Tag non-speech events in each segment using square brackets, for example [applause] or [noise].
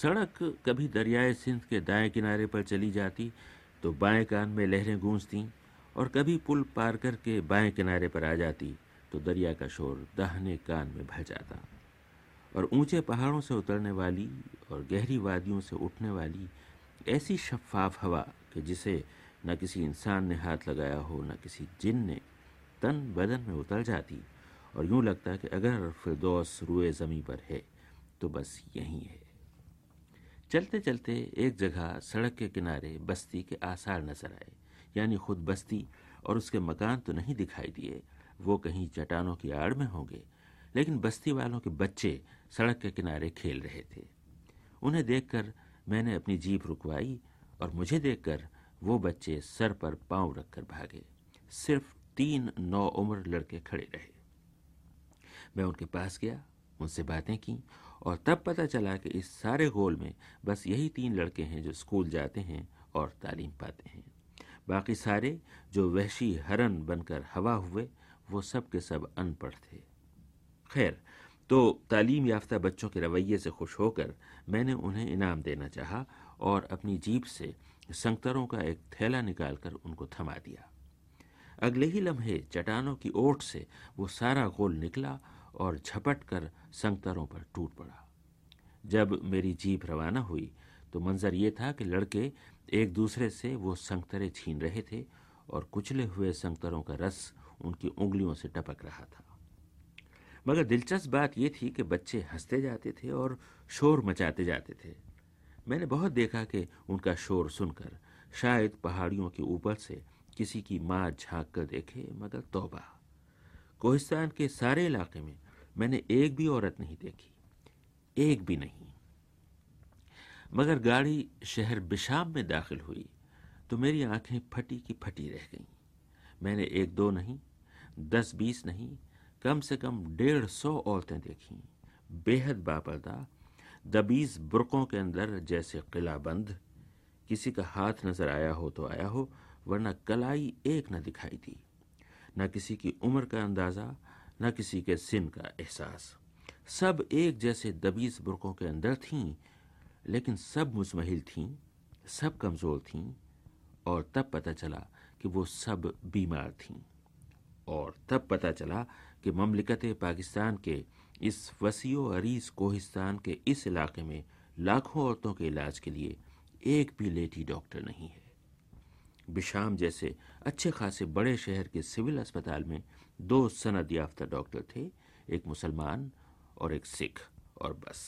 سڑک کبھی دریائے سندھ کے دائیں کنارے پر چلی جاتی تو بائیں کان میں لہریں گونجتیں اور کبھی پل پار کر کے بائیں کنارے پر آ جاتی تو دریا کا شور دہنے کان میں بھر جاتا اور اونچے پہاڑوں سے اترنے والی اور گہری وادیوں سے اٹھنے والی ایسی شفاف ہوا کہ جسے نہ کسی انسان نے ہاتھ لگایا ہو، نہ کسی جن نے تن بدن میں اتر جاتی اور یوں لگتا کہ اگر فردوس روئے زمیں پر ہے تو بس یہی ہے۔ چلتے چلتے ایک جگہ سڑک کے کنارے بستی کے آثار نظر آئے یعنی خود بستی اور اس کے مکان تو نہیں دکھائی دیے، وہ کہیں چٹانوں کی آڑ میں ہوں گے، لیکن بستی والوں کے بچے سڑک کے کنارے کھیل رہے تھے۔ انہیں دیکھ کر میں نے اپنی جیپ رکوائی اور مجھے دیکھ کر وہ بچے سر پر پاؤں رکھ کر بھاگے۔ صرف تین نو عمر لڑکے کھڑے رہے۔ میں ان کے پاس گیا۔ ان سے باتیں کی اور تب پتہ چلا کہ اس سارے گول میں بس یہی تین لڑکے ہیں جو اسکول جاتے ہیں اور تعلیم پاتے ہیں۔ باقی سارے جو وحشی ہرن بن کر ہوا ہوئے، وہ سب کے سب ان پڑھ تھے۔ خیر، تو تعلیم یافتہ بچوں کے رویے سے خوش ہو کر میں نے انہیں انعام دینا چاہا اور اپنی جیپ سے سنگتروں کا ایک تھیلا نکال کر ان کو تھما دیا۔ اگلے ہی لمحے چٹانوں کی اوٹ سے وہ سارا گول نکلا اور جھپٹ کر سنگتروں پر ٹوٹ پڑا۔ جب میری جیپ روانہ ہوئی تو منظر یہ تھا کہ لڑکے ایک دوسرے سے وہ سنگترے چھین رہے تھے اور کچلے ہوئے سنگتروں کا رس ان کی انگلیوں سے ٹپک رہا تھا۔ مگر دلچسپ بات یہ تھی کہ بچے ہنستے جاتے تھے اور شور مچاتے جاتے تھے۔ میں نے بہت دیکھا کہ ان کا شور سن کر شاید پہاڑیوں کے اوپر سے کسی کی ماں جھانک کر دیکھے، مگر توبہ۔ کوہستان کے سارے علاقے میں میں نے ایک بھی عورت نہیں دیکھی، ایک بھی نہیں۔ مگر گاڑی شہر بشام میں داخل ہوئی تو میری آنکھیں پھٹی کی پھٹی رہ گئیں۔ میں نے ایک دو نہیں، دس بیس نہیں، کم سے کم ڈیڑھ سو عورتیں دیکھیں۔ بے حد باپردہ، دبیز برقوں کے اندر جیسے قلعہ بند۔ کسی کا ہاتھ نظر آیا ہو تو آیا ہو، ورنہ کلائی ایک نہ دکھائی دی۔ نہ کسی کی عمر کا اندازہ نہ کسی کے سن کا احساس۔ سب ایک جیسے دبیز برقوں کے اندر تھیں، لیکن سب مزمحل تھیں، سب کمزور تھیں، اور تب پتہ چلا کہ وہ سب بیمار تھیں۔ اور تب پتہ چلا کہ مملکت پاکستان کے اس وسیع و عریض کوہستان کے اس علاقے میں لاکھوں عورتوں کے علاج کے لیے ایک بھی لیٹی ڈاکٹر نہیں ہے۔ بشام جیسے اچھے خاصے بڑے شہر کے سول اسپتال میں دو سند یافتہ ڈاکٹر تھے، ایک مسلمان اور ایک سکھ، اور بس۔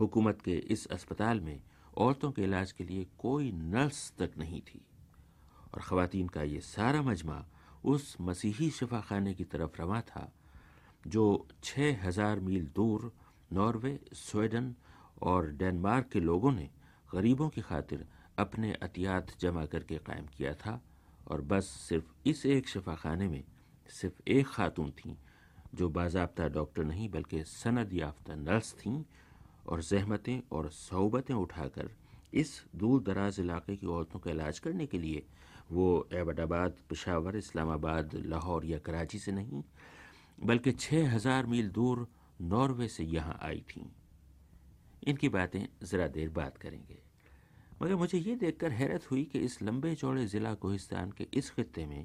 حکومت کے اس اسپتال میں عورتوں کے علاج کے لیے کوئی نرس تک نہیں تھی، اور خواتین کا یہ سارا مجمع اس مسیحی شفا خانے کی طرف رواں تھا، جو چھ ہزار میل دور ناروے، سویڈن اور ڈینمارک کے لوگوں نے غریبوں کی خاطر اپنے عطیات جمع کر کے قائم کیا تھا، اور بس صرف اس ایک شفا خانے میں صرف ایک خاتون تھیں جو باضابطہ ڈاکٹر نہیں بلکہ سند یافتہ نرس تھیں اور زحمتیں اور صحبتیں اٹھا کر اس دور دراز علاقے کی عورتوں کا علاج کرنے کے لیے وہ ایبٹ آباد، پشاور، اسلام آباد، لاہور یا کراچی سے نہیں بلکہ چھ ہزار میل دور ناروے سے یہاں آئی تھیں۔ ان کی باتیں ذرا دیر بات کریں گے۔ مگر مجھے یہ دیکھ کر حیرت ہوئی کہ اس لمبے چوڑے ضلع کوہستان کے اس خطے میں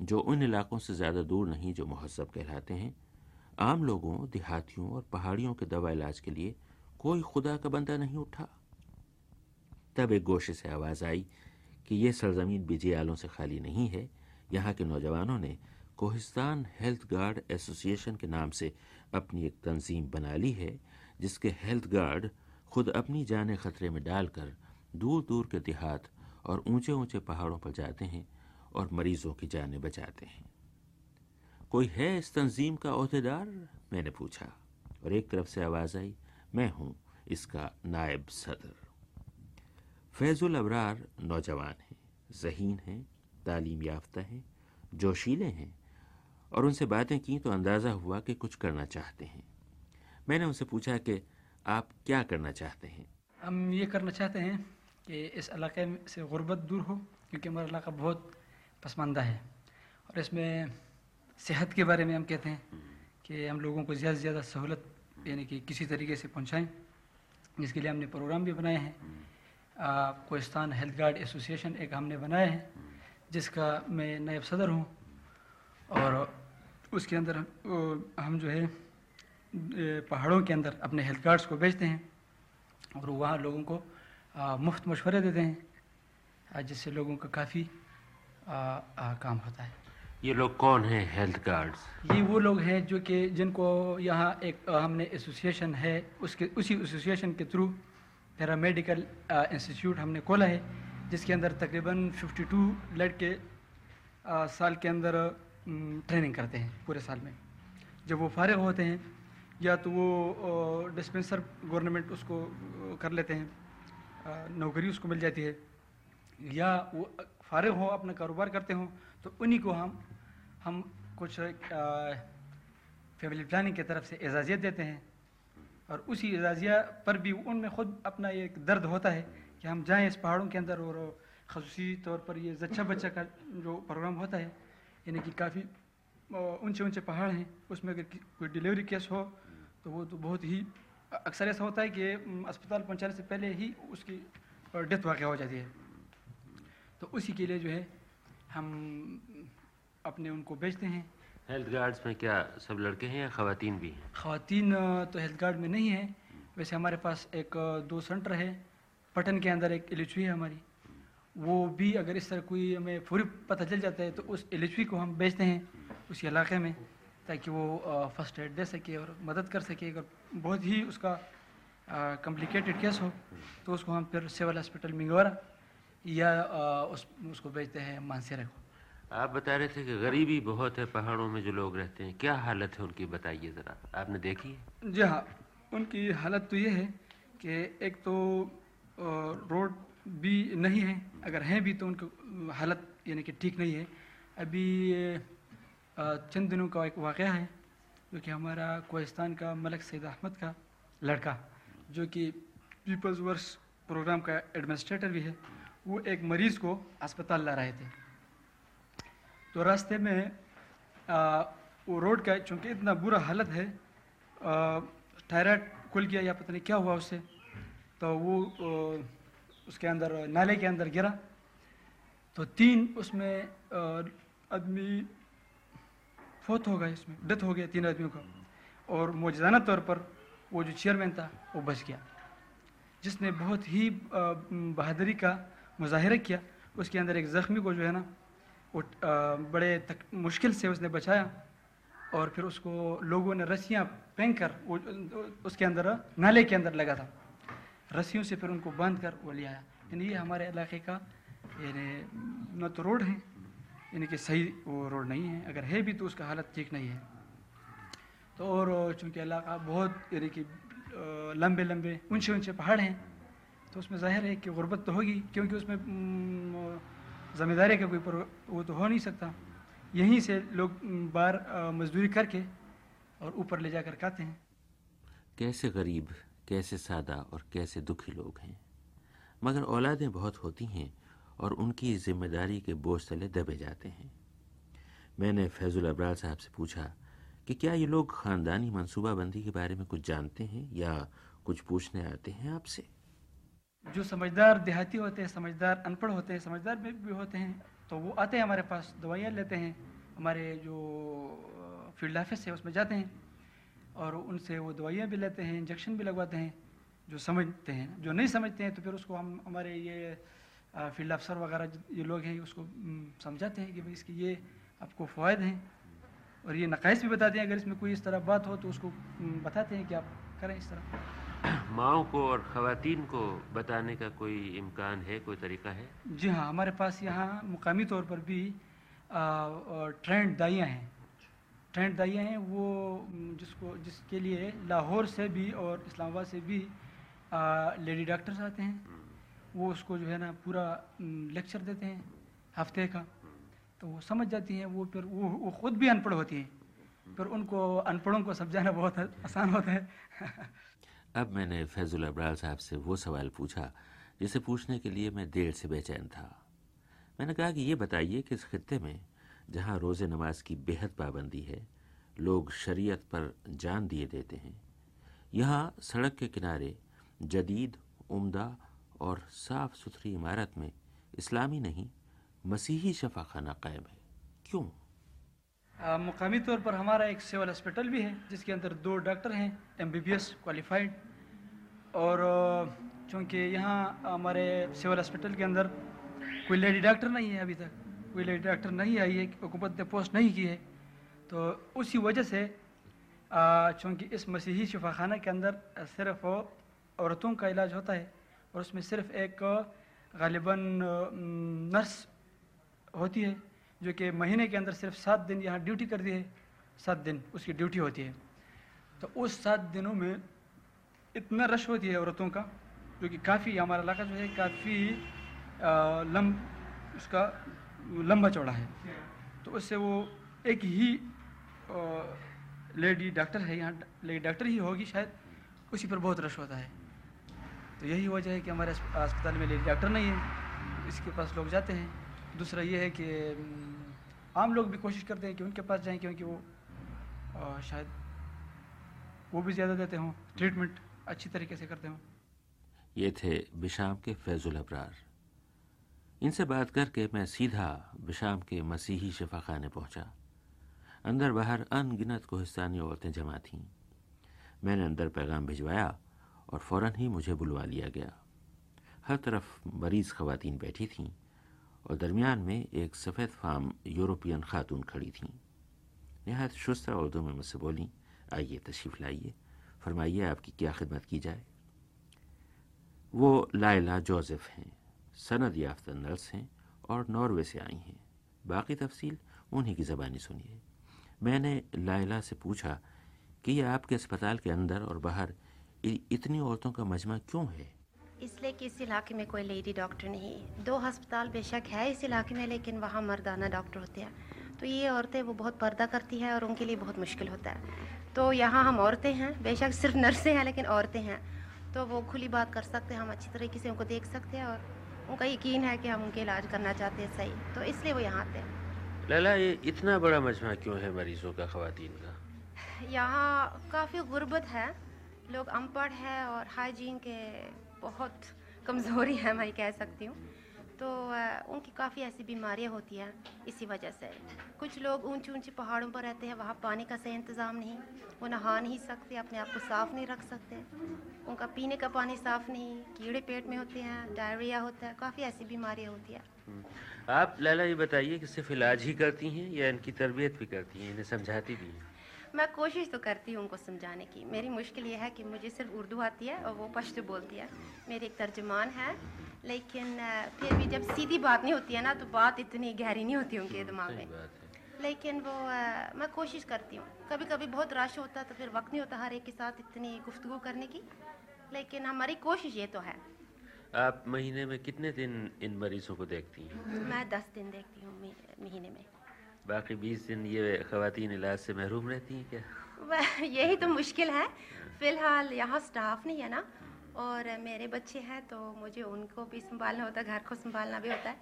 جو ان علاقوں سے زیادہ دور نہیں جو مہذب کہلاتے ہیں، عام لوگوں، دیہاتیوں اور پہاڑیوں کے دوا علاج کے لیے کوئی خدا کا بندہ نہیں اٹھا۔ تب ایک گوشے سے آواز آئی کہ یہ سرزمین بجیالوں سے خالی نہیں ہے۔ یہاں کے نوجوانوں نے کوہستان ہیلتھ گارڈ ایسوسیشن کے نام سے اپنی ایک تنظیم بنا لی ہے، جس کے ہیلتھ گارڈ خود اپنی جانیں خطرے میں ڈال کر دور دور کے دیہات اور اونچے اونچے پہاڑوں پر جاتے ہیں۔ اور مریضوں کی جانیں بچاتے ہیں۔ کوئی ہے اس تنظیم کا عہدیدار؟ میں نے پوچھا اور ایک طرف سے آواز آئی، میں ہوں اس کا نائب صدر۔ فیض الابرار نوجوان ہیں، ذہین ہیں، تعلیم یافتہ ہیں، جوشیلے ہیں اور ان سے باتیں کی تو اندازہ ہوا کہ کچھ کرنا چاہتے ہیں۔ میں نے ان سے پوچھا کہ آپ کیا کرنا چاہتے ہیں؟ ہم یہ کرنا چاہتے ہیں کہ اس علاقے سے غربت دور ہو، کیونکہ ہمارا علاقہ بہت پسماندہ ہے۔ اور اس میں صحت کے بارے میں ہم کہتے ہیں کہ ہم لوگوں کو زیادہ سے زیادہ سہولت یعنی کہ کسی طریقے سے پہنچائیں۔ جس کے لیے ہم نے پروگرام بھی بنائے ہیں۔ کوہستان ہیلتھ گارڈ ایسوسیشن ایک ہم نے بنایا ہے، جس کا میں نائب صدر ہوں۔ اور اس کے اندر ہم جو ہے پہاڑوں کے اندر اپنے ہیلتھ کارڈس کو بیچتے ہیں اور وہاں لوگوں کو مفت مشورے دیتے ہیں جس سے لوگوں کا کافی کام ہوتا ہے۔ یہ لوگ کون ہیں ہیلتھ کارڈز یہ وہ لوگ ہیں جو کہ جن کو یہاں ایک ہم نے ایسوسیشن ہے اس کے اسی ایسوسیشن کے تھرو پیرا میڈیکل انسٹیٹیوٹ ہم نے کھولا ہے جس کے اندر تقریباً ففٹی ٹو لڑکے سال کے اندر ٹریننگ کرتے ہیں پورے سال میں۔ جب وہ فارغ ہوتے ہیں یا تو وہ ڈسپنسر گورنمنٹ اس کو کر لیتے ہیں نوکری اس کو مل جاتی ہے یا وہ فارغ ہو اپنا کاروبار کرتے ہوں، تو انہی کو ہم ہم کچھ فیملی پلاننگ کی طرف سے اعزازیت دیتے ہیں۔ اور اسی اعزازیہ پر بھی ان میں خود اپنا ایک درد ہوتا ہے کہ ہم جائیں اس پہاڑوں کے اندر اور خصوصی طور پر یہ زچہ بچہ کا جو پروگرام ہوتا ہے یعنی کہ کافی اونچے اونچے پہاڑ ہیں، اس میں اگر کوئی ڈیلیوری کیس ہو، تو وہ تو بہت ہی اکثر ایسا ہوتا ہے کہ اسپتال پہنچانے سے پہلے ہی اس کی ڈیتھ واقع ہو جاتی ہے۔ تو اسی کے لیے جو ہے ہم اپنے ان کو بیچتے ہیں۔ ہیلتھ گارڈز میں کیا سب لڑکے ہیں یا خواتین بھی ہیں؟ خواتین تو ہیلتھ گارڈ میں نہیں ہیں۔ ویسے ہمارے پاس ایک دو سینٹر ہے پٹن کے اندر ایک ایلچوی ہے ہماری۔ وہ بھی اگر اس طرح کوئی ہمیں فوری پتہ چل جاتا ہے تو اس ایلچوی کو ہم بیچتے ہیں اسی علاقے میں تاکہ وہ فرسٹ ایڈ دے سکے اور مدد کر سکے۔ اگر بہت ہی اس کا کمپلیکیٹڈ کیس ہو تو اس کو ہم پھر سول ہاسپٹل منگورا یا اس اس کو بیچتے ہیں مانسیرے کو۔ آپ بتا رہے تھے کہ غریبی بہت ہے پہاڑوں میں جو لوگ رہتے ہیں کیا حالت ہے ان کی بتائیے ذرا آپ نے دیکھی ہے؟ جی ہاں ان کی حالت تو یہ ہے کہ ایک تو روڈ بھی نہیں ہے اگر ہیں بھی تو ان کی حالت یعنی کہ ٹھیک نہیں ہے۔ ابھی چند دنوں کا ایک واقعہ ہے جو کہ ہمارا کوہستان کا ملک سید احمد کا لڑکا جو کہ پیپلز ورس پروگرام کا ایڈمنسٹریٹر بھی ہے۔ وہ ایک مریض کو اسپتال لا رہے تھے۔ تو راستے میں وہ روڈ کا، چونکہ اتنا برا حالت ہے ٹائرائڈ کھل گیا یا پتہ نہیں کیا ہوا اس سے تو وہ اس کے اندر، نالے کے اندر گرا۔ تو تین اس میں آدمی فوت ہو گئے اس میں، ڈیتھ ہو گیا تین آدمیوں کا۔ اور موجزانہ طور پر وہ جو چیئرمین تھا، وہ بچ گیا۔ جس نے بہت ہی بہادری کا مظاہرہ کیا، اس کے اندر ایک زخمی کو جو ہے نا، وہ بڑے تک، مشکل سے اس نے بچایا اور پھر اس کو لوگوں نے رسیاں پھینک کر وہ، اس کے اندر، نالے کے اندر لگا تھا۔ رسیوں سے پھر ان کو باندھ کر وہ لے آیا۔ یعنی یہ ہمارے علاقے کا یعنی نہ تو روڈ ہے یعنی کہ صحیح وہ روڈ نہیں ہے اگر ہے بھی تو اس کا حالت ٹھیک نہیں ہے۔ تو اور چونکہ علاقہ بہت یعنی کہ لمبے لمبے، اونچے اونچے پہاڑ ہیں تو اس میں ظاہر ہے کہ غربت تو ہوگی، کیونکہ اس میں ذمہ داری کا کوئی وہ تو ہو نہیں سکتا۔ یہیں سے لوگ بار مزدوری کر کے اور اوپر لے جا کر کھاتے ہیں۔ کیسے غریب، کیسے سادہ اور کیسے دکھی لوگ ہیں؟ مگر اولادیں بہت ہوتی ہیں اور ان کی ذمہ داری کے بوجھ تلے دبے جاتے ہیں۔ میں نے فیض الابرال صاحب سے پوچھا کہ کیا یہ لوگ خاندانی منصوبہ بندی کے بارے میں کچھ جانتے ہیں یا کچھ پوچھنے آتے ہیں آپ سے؟ جو سمجھدار دیہاتی ہوتے ہیں، سمجھدار ان پڑھ ہوتے ہیں، سمجھدار بھی ہوتے ہیں، تو وہ آتے ہیں ہمارے پاس، دوائیاں لیتے ہیں۔ ہمارے جو فیلڈ آفس ہے، اس میں جاتے ہیں اور ان سے وہ دوائیاں بھی لیتے ہیں، انجیکشن بھی لگواتے ہیں، جو سمجھتے ہیں۔ جو نہیں سمجھتے ہیں، تو پھر اس کو ہم، ہمارے یہ فیلڈ افسر وغیرہ یہ لوگ ہیں، اس کو سمجھاتے ہیں کہ بھائی اس کی یہ آپ کو فوائد ہیں اور یہ نقائص بھی بتاتے ہیں۔ اگر اس میں کوئی اس طرح بات ہو، تو اس کو بتاتے ہیں کہ آپ کریں اس طرح۔ ماؤں کو اور خواتین کو بتانے کا کوئی امکان ہے، کوئی طریقہ ہے؟ جی ہاں ہمارے پاس یہاں مقامی طور پر بھی ٹرینڈ دائیاں ہیں۔ ٹرینڈ دائیاں ہیں، وہ جس کو، جس کے لیے لاہور سے بھی اور اسلام آباد سے بھی لیڈی ڈاکٹرز آتے ہیں۔ وہ اس کو جو ہے نا پورا لیکچر دیتے ہیں ہفتے کا۔ تو وہ سمجھ جاتی ہیں، وہ پھر وہ خود بھی ان پڑھ ہوتی ہیں۔ پھر ان کو ان پڑھوں کو سمجھانا بہت آسان ہوتا ہے۔ [laughs] اب میں نے فیض الابرال صاحب سے وہ سوال پوچھا جسے پوچھنے کے لیے میں دیر سے بے چین تھا۔ میں نے کہا کہ یہ بتائیے کہ اس خطے میں جہاں روز نماز کی بےحد پابندی ہے، لوگ شریعت پر جان دیے دیتے ہیں۔ یہاں سڑک کے کنارے جدید، عمدہ اور صاف ستھری عمارت میں اسلامی نہیں، مسیحی شفا خانہ قائم ہے۔ کیوں؟ مقامی طور پر ہمارا ایک سول ہاسپٹل بھی ہے، جس کے اندر دو ڈاکٹر ہیں M B B S qualified اور چونکہ یہاں ہمارے سول ہاسپٹل کے اندر کوئی لیڈی ڈاکٹر نہیں ہے ابھی تک، کوئی لیڈی ڈاکٹر نہیں آئی ہے، حکومت نے پوسٹ نہیں کی ہے۔ تو اسی وجہ سے چونکہ اس مسیحی شفا خانہ کے اندر صرف عورتوں کا علاج ہوتا ہے اور اس میں صرف ایک غالباً نرس ہوتی ہے، جو کہ مہینے کے اندر صرف سات دن یہاں ڈیوٹی کر دی ہے، سات دن اس کی ڈیوٹی ہوتی ہے۔ تو اس سات دنوں میں اتنا رش ہوتی ہے عورتوں کا، جو کہ کافی ہمارا علاقہ جو ہے کافی لم، اس کا لمبا چوڑا ہے۔ تو اس سے وہ ایک ہی لیڈی ڈاکٹر ہے، یہاں لیڈی ڈاکٹر ہی ہوگی شاید، اسی پر بہت رش ہوتا ہے۔ تو یہی وجہ ہے کہ ہمارے اسپتال میں لیڈی ڈاکٹر نہیں ہے۔ اس کے پاس لوگ جاتے ہیں۔ دوسرا یہ ہے کہ عام لوگ بھی کوشش کرتے ہیں کہ ان کے پاس جائیں کیونکہ وہ شاید وہ بھی زیادہ دیتے ہوں۔ ٹریٹمنٹ اچھی طریقے سے کرتے ہوں۔ یہ تھے بشام کے فیض الابرار۔ ان سے بات کر کے میں سیدھا بشام کے مسیحی شفا خانے پہنچا۔ اندر باہر ان گنت کوہستانی عورتیں جمع تھیں۔ میں نے اندر پیغام بھجوایا اور فوراً ہی مجھے بلوا لیا گیا۔ ہر طرف مریض خواتین بیٹھی تھیں اور درمیان میں ایک سفید فام یورپین خاتون کھڑی تھیں۔ نہایت شستہ اردو میں مجھ سے بولیں، آئیے تشریف لائیے۔ فرمائیے آپ کی کیا خدمت کی جائے؟ وہ لائلہ جوزف ہیں، سند یافتہ نرس ہیں اور ناروے سے آئی ہیں۔ باقی تفصیل انہی کی زبانی سنیے۔ میں نے لائلہ سے پوچھا کہ یہ آپ کے اسپتال کے اندر اور باہر اتنی عورتوں کا مجمع کیوں ہے؟ اس لیے کہ اس علاقے میں کوئی لیڈی ڈاکٹر نہیں دو ہسپتال بے شک ہے اس علاقے میں، لیکن وہاں مردانہ ڈاکٹر ہوتے ہیں۔ تو یہ عورتیں وہ بہت پردہ کرتی ہیں اور ان کے لیے بہت مشکل ہوتا ہے۔ تو یہاں ہم عورتیں ہیں بے شک صرف نرسیں ہیں لیکن عورتیں ہیں۔ تو وہ کھلی بات کر سکتے ہیں ہم اچھی طریقے سے ان کو دیکھ سکتے ہیں اور ان کا یقین ہے کہ ہم ان کے علاج کرنا چاہتے ہیں صحیح۔ تو اس لیے وہ یہاں آتے ہیں۔ لالا یہ اتنا بڑا مجمع کیوں ہے مریضوں کا خواتین کا؟ یہاں کافی غربت ہے۔ لوگ ان پڑھ ہے اور ہائیجین کے بہت کمزوری ہے میں کہہ سکتی ہوں۔ تو ان کی کافی ایسی بیماریاں ہوتی ہیں اسی وجہ سے۔ کچھ لوگ اونچی اونچی پہاڑوں پر رہتے ہیں، وہاں پانی کا صحیح انتظام نہیں، وہ نہا نہیں سکتے، اپنے آپ کو صاف نہیں رکھ سکتے۔ ان کا پینے کا پانی صاف نہیں، کیڑے پیٹ میں ہوتے ہیں ڈائریا ہوتا ہے، کافی ایسی بیماریاں ہوتی ہیں۔ آپ لالا یہ بتائیے کہ صرف علاج ہی کرتی ہیں یا ان کی تربیت بھی کرتی ہیں، انہیں سمجھاتی بھی ہیں؟ میں کوشش تو کرتی ہوں ان کو سمجھانے کی۔ میری مشکل یہ ہے کہ مجھے صرف اردو آتی ہے اور وہ پشتو بولتی ہے۔ میری ایک ترجمان ہے لیکن پھر بھی جب سیدھی بات نہیں ہوتی ہے نا تو بات اتنی گہری نہیں ہوتی ان کے دماغ میں۔ لیکن وہ میں کوشش کرتی ہوں۔ کبھی کبھی بہت رش ہوتا ہے تو پھر وقت نہیں ہوتا ہر ایک کے ساتھ اتنی گفتگو کرنے کی۔ لیکن ہماری کوشش یہ تو ہے۔ آپ مہینے میں کتنے دن ان مریضوں کو دیکھتی ہیں؟ میں دس دن دیکھتی ہوں مہینے میں۔ باقی بیس دن یہ خواتین علاج سے محروم رہتی ہیں کیا؟ یہی تو مشکل ہے۔ فی الحال یہاں سٹاف نہیں ہے نا۔ اور میرے بچے ہیں تو مجھے ان کو بھی سنبھالنا ہوتا ہے، گھر کو سنبھالنا بھی ہوتا ہے۔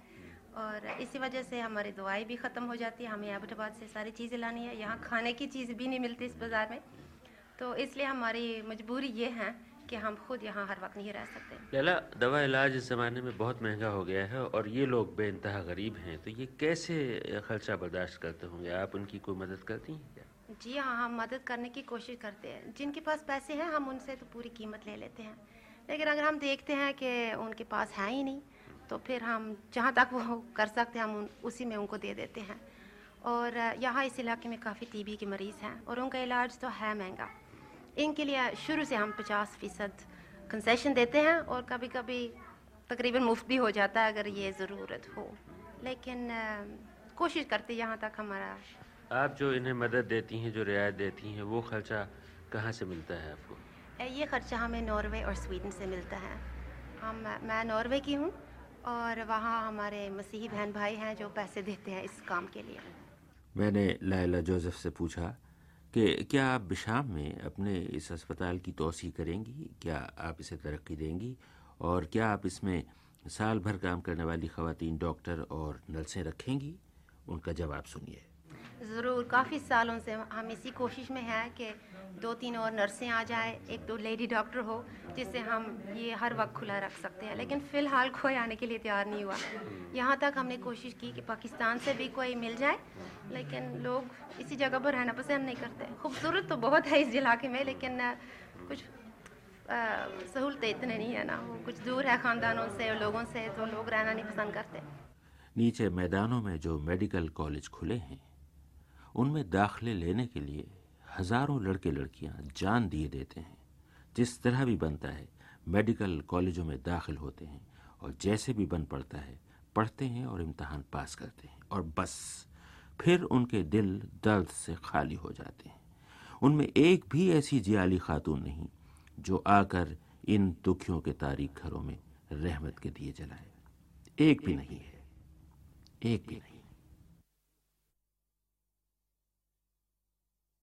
اور اسی وجہ سے ہماری دوائی بھی ختم ہو جاتی ہے۔ ہمیں آباد آباد سے ساری چیزیں لانی ہے۔ یہاں کھانے کی چیز بھی نہیں ملتی اس بازار میں۔ تو اس لیے ہماری مجبوری یہ ہے کہ ہم خود یہاں ہر وقت نہیں رہ سکتے۔ لالا دوا علاج اس زمانے میں بہت مہنگا ہو گیا ہے اور یہ لوگ بے انتہا غریب ہیں تو یہ کیسے خرچہ برداشت کرتے ہوں گے؟ آپ ان کی کوئی مدد کرتی ہیں کیا؟ جی ہاں ہم مدد کرنے کی کوشش کرتے ہیں۔ جن کے پاس پیسے ہیں ہم ان سے تو پوری قیمت لے لیتے ہیں۔ لیکن اگر ہم دیکھتے ہیں کہ ان کے پاس ہے ہی نہیں تو پھر ہم جہاں تک وہ کر سکتے ہیں ہم اسی میں ان کو دے دیتے ہیں۔ اور یہاں اس علاقے میں کافی ٹی بی کے مریض ہیں اور ان کا علاج تو ہے مہنگا۔ ان کے لیے شروع سے ہم پچاس فیصد کنسیشن دیتے ہیں اور کبھی کبھی تقریباً مفت بھی ہو جاتا ہے اگر یہ ضرورت ہو۔ لیکن کوشش کرتے یہاں تک ہمارا۔ آپ جو انہیں مدد دیتی ہیں جو رعایت دیتی ہیں وہ خرچہ کہاں سے ملتا ہے آپ کو؟ یہ خرچہ ہمیں ناروے اور سویڈن سے ملتا ہے۔ ہم میں ناروے کی ہوں اور وہاں ہمارے مسیحی بہن بھائی ہیں جو پیسے دیتے ہیں اس کام کے لیے۔ میں نے لائلہ جوزف سے پوچھا کہ کیا آپ بشام میں اپنے اس اسپتال کی توسیع کریں گی؟ کیا آپ اسے ترقی دیں گی؟ اور کیا آپ اس میں سال بھر کام کرنے والی خواتین ڈاکٹر اور نرسیں رکھیں گی؟ ان کا جواب سنیے۔ ضرور، کافی سالوں سے ہم اسی کوشش میں ہیں کہ دو تین اور نرسیں آ جائیں، ایک دو لیڈی ڈاکٹر ہو، جس سے ہم یہ ہر وقت کھلا رکھ سکتے ہیں، لیکن فی الحال کوئی آنے کے لیے تیار نہیں ہوا۔ یہاں تک ہم نے کوشش کی کہ پاکستان سے بھی کوئی مل جائے، لیکن لوگ اسی جگہ پر رہنا پسند نہیں کرتے۔ خوبصورت تو بہت ہے اس علاقے میں، لیکن کچھ سہولتیں اتنے نہیں ہیں نا۔ وہ کچھ دور ہے خاندانوں سے لوگوں سے تو لوگ رہنا نہیں پسند کرتے۔ نیچے میدانوں میں جو میڈیکل کالج کھلے ہیں ان میں داخلے لینے کے لیے ہزاروں لڑکے لڑکیاں جان دیے دیتے ہیں۔ جس طرح بھی بنتا ہے میڈیکل کالجوں میں داخل ہوتے ہیں اور جیسے بھی بن پڑتا ہے پڑھتے ہیں اور امتحان پاس کرتے ہیں۔ اور بس پھر ان کے دل درد سے خالی ہو جاتے ہیں۔ ان میں ایک بھی ایسی جیالی خاتون نہیں جو آ کر ان دکھیوں کے تاریخ گھروں میں رحمت کے دیے جلائے۔ ایک بھی نہیں ہے۔ ایک بھی نہیں۔